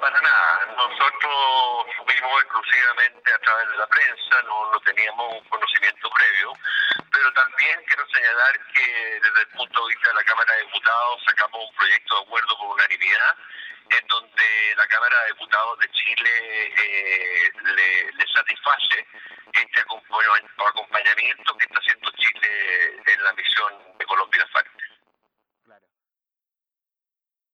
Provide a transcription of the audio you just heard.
Para nada. Nosotros fuimos exclusivamente a través de la prensa, no, no teníamos un conocimiento previo, pero también quiero señalar que desde el punto de vista de la Cámara de Diputados sacamos un proyecto de acuerdo por unanimidad en donde la Cámara de Diputados de Chile eh, le, le satisface este acompañamiento que está haciendo Chile en la misión